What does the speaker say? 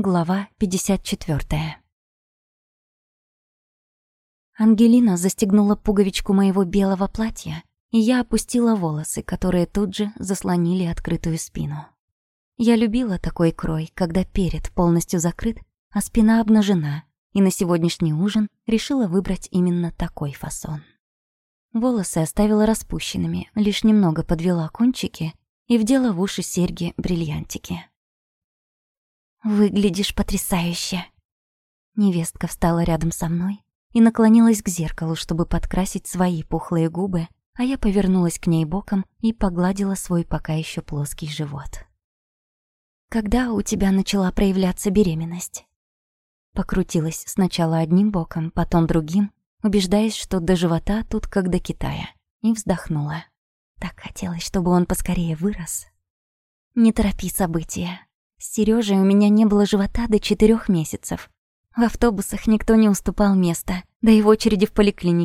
Глава 54. Ангелина застегнула пуговичку моего белого платья, и я опустила волосы, которые тут же заслонили открытую спину. Я любила такой крой, когда перед полностью закрыт, а спина обнажена, и на сегодняшний ужин решила выбрать именно такой фасон. Волосы оставила распущенными, лишь немного подвела кончики и вдела в уши серьги-бриллиантики. «Выглядишь потрясающе!» Невестка встала рядом со мной и наклонилась к зеркалу, чтобы подкрасить свои пухлые губы, а я повернулась к ней боком и погладила свой пока еще плоский живот. «Когда у тебя начала проявляться беременность?» Покрутилась сначала одним боком, потом другим, убеждаясь, что до живота тут как до Китая, и вздохнула. Так хотелось, чтобы он поскорее вырос. «Не торопи события. С Серёжей у меня не было живота до четырёх месяцев. В автобусах никто не уступал места, да и в очереди в поликлинике